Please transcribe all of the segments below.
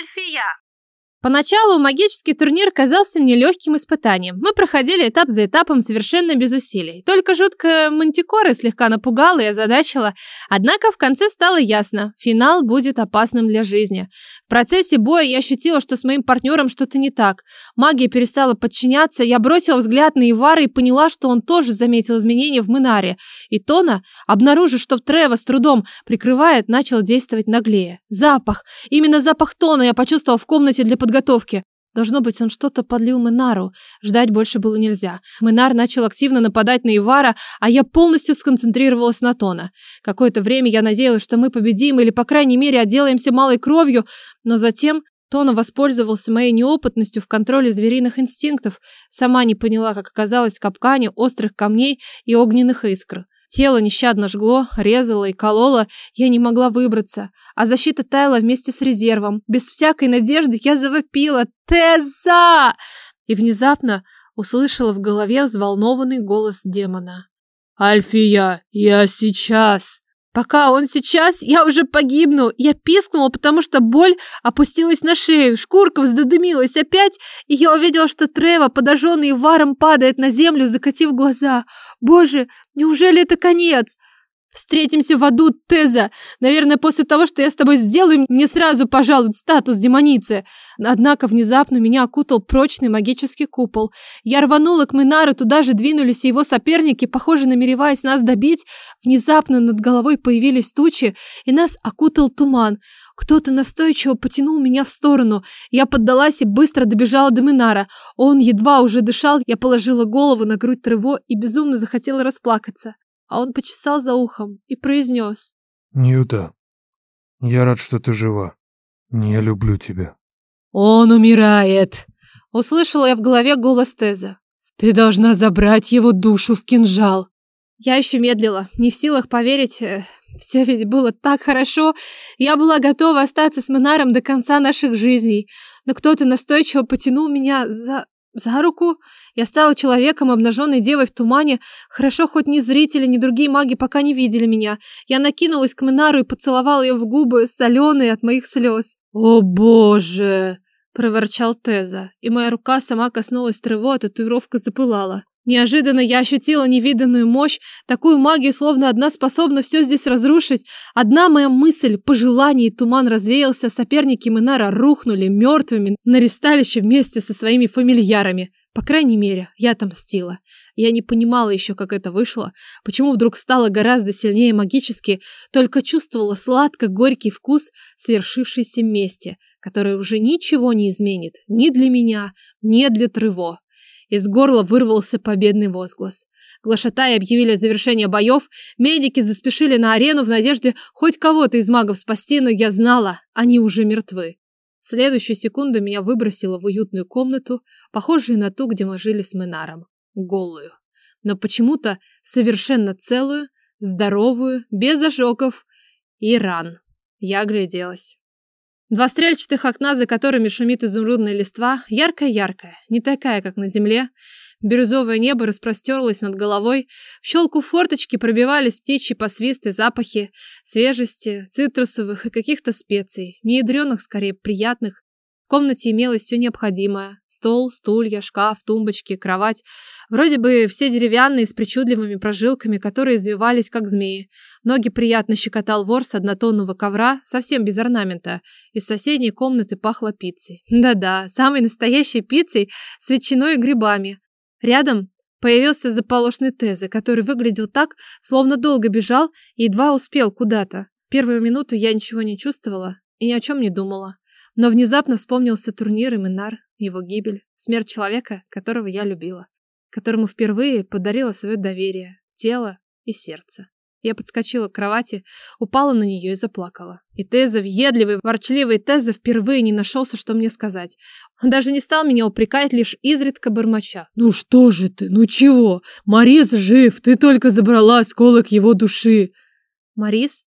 Альфия. Поначалу магический турнир казался мне легким испытанием. Мы проходили этап за этапом совершенно без усилий. Только жуткая мантикора слегка напугала и озадачила. Однако в конце стало ясно, финал будет опасным для жизни. В процессе боя я ощутила, что с моим партнером что-то не так. Магия перестала подчиняться, я бросила взгляд на Ивара и поняла, что он тоже заметил изменения в Минаре. И Тона, обнаружив, что Трева с трудом прикрывает, начал действовать наглее. Запах. Именно запах Тона я почувствовала в комнате для подготовки подготовки. Должно быть, он что-то подлил Менару. Ждать больше было нельзя. Менар начал активно нападать на Ивара, а я полностью сконцентрировалась на Тона. Какое-то время я надеялась, что мы победим или, по крайней мере, отделаемся малой кровью, но затем Тона воспользовался моей неопытностью в контроле звериных инстинктов. Сама не поняла, как оказалась в капкане острых камней и огненных искр. Тело нещадно жгло, резало и кололо, я не могла выбраться, а защита таяла вместе с резервом. Без всякой надежды я завопила «Теза!» и внезапно услышала в голове взволнованный голос демона. «Альфия, я сейчас!» Пока он сейчас, я уже погибну. Я пискнула, потому что боль опустилась на шею, шкурка вздодымилась опять, и я увидела, что Трева, подожженный варом, падает на землю, закатив глаза. Боже, неужели это конец? Встретимся в аду, Теза. Наверное, после того, что я с тобой сделаю, мне сразу пожалуют статус демоницы. Однако внезапно меня окутал прочный магический купол. Я рванула к Минару, туда же двинулись его соперники, похоже, намереваясь нас добить. Внезапно над головой появились тучи, и нас окутал туман. Кто-то настойчиво потянул меня в сторону. Я поддалась и быстро добежала до Минара. Он едва уже дышал, я положила голову на грудь Трево и безумно захотела расплакаться а он почесал за ухом и произнес. «Ньюта, я рад, что ты жива. Я люблю тебя». «Он умирает!» Услышала я в голове голос Теза. «Ты должна забрать его душу в кинжал!» Я еще медлила, не в силах поверить. Э, Все ведь было так хорошо. Я была готова остаться с Минаром до конца наших жизней. Но кто-то настойчиво потянул меня за... за руку я стала человеком, обнаженной девой в тумане. Хорошо, хоть ни зрители, ни другие маги пока не видели меня. Я накинулась к Минару и поцеловала ее в губы, соленые от моих слез. «О боже!» – проворчал Теза, и моя рука сама коснулась трево, а татуировка запылала. Неожиданно я ощутила невиданную мощь, такую магию, словно одна способна все здесь разрушить. Одна моя мысль, пожелание, туман развеялся, соперники Минара рухнули мертвыми на ристалище вместе со своими фамильярами. По крайней мере, я отомстила. Я не понимала еще, как это вышло, почему вдруг стало гораздо сильнее магически, только чувствовала сладко-горький вкус свершившейся мести, которая уже ничего не изменит ни для меня, ни для Трево. Из горла вырвался победный возглас. Глашатаи объявили завершение боев, медики заспешили на арену в надежде хоть кого-то из магов спасти, но я знала, они уже мертвы. В следующую секунду меня выбросило в уютную комнату, похожую на ту, где мы жили с Менаром. Голую. Но почему-то совершенно целую, здоровую, без ожогов и ран. Я огляделась. Два стрельчатых окна, за которыми шумит изумрудная листва, яркая-яркая, не такая, как на земле, Бирюзовое небо распростерлось над головой, в щелку форточки пробивались птичьи посвисты, запахи свежести, цитрусовых и каких-то специй, неядреных, скорее приятных. Комнате имелось все необходимое. Стол, стулья, шкаф, тумбочки, кровать. Вроде бы все деревянные, с причудливыми прожилками, которые извивались, как змеи. Ноги приятно щекотал ворс однотонного ковра, совсем без орнамента. Из соседней комнаты пахло пиццей. Да-да, самой настоящей пиццей с ветчиной и грибами. Рядом появился заполошный Тезе, который выглядел так, словно долго бежал и едва успел куда-то. Первую минуту я ничего не чувствовала и ни о чем не думала. Но внезапно вспомнился турнир и Минар, его гибель, смерть человека, которого я любила, которому впервые подарила свое доверие, тело и сердце. Я подскочила к кровати, упала на нее и заплакала. И Теза, въедливый, ворчливый Теза, впервые не нашелся, что мне сказать. Он даже не стал меня упрекать, лишь изредка бормоча. «Ну что же ты? Ну чего? Марис жив, ты только забрала осколок его души!» «Марис?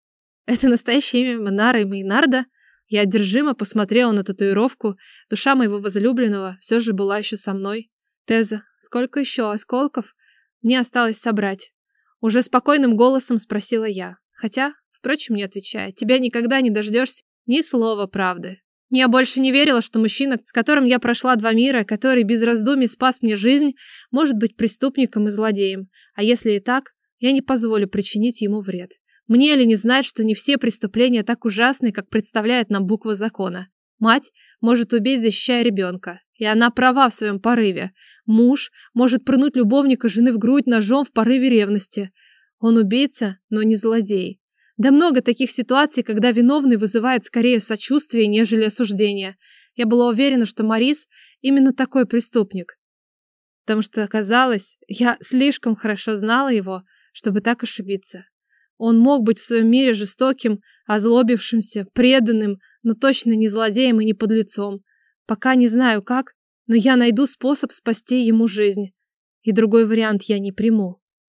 Это настоящее имя Монара и Мейнарда?» Я одержимо посмотрела на татуировку. Душа моего возлюбленного все же была еще со мной. «Теза, сколько еще осколков мне осталось собрать?» Уже спокойным голосом спросила я. Хотя, впрочем, не отвечая, тебя никогда не дождешься ни слова правды. Я больше не верила, что мужчина, с которым я прошла два мира, который без раздумий спас мне жизнь, может быть преступником и злодеем. А если и так, я не позволю причинить ему вред. Мне ли не знать, что не все преступления так ужасны, как представляет нам буква закона? Мать может убить, защищая ребенка. И она права в своем порыве. Муж может прынуть любовника жены в грудь ножом в порыве ревности. Он убийца, но не злодей. Да много таких ситуаций, когда виновный вызывает скорее сочувствие, нежели осуждение. Я была уверена, что Марис именно такой преступник. Потому что, казалось, я слишком хорошо знала его, чтобы так ошибиться. Он мог быть в своем мире жестоким, озлобившимся, преданным, но точно не злодеем и не подлецом. Пока не знаю как, но я найду способ спасти ему жизнь. И другой вариант я не приму.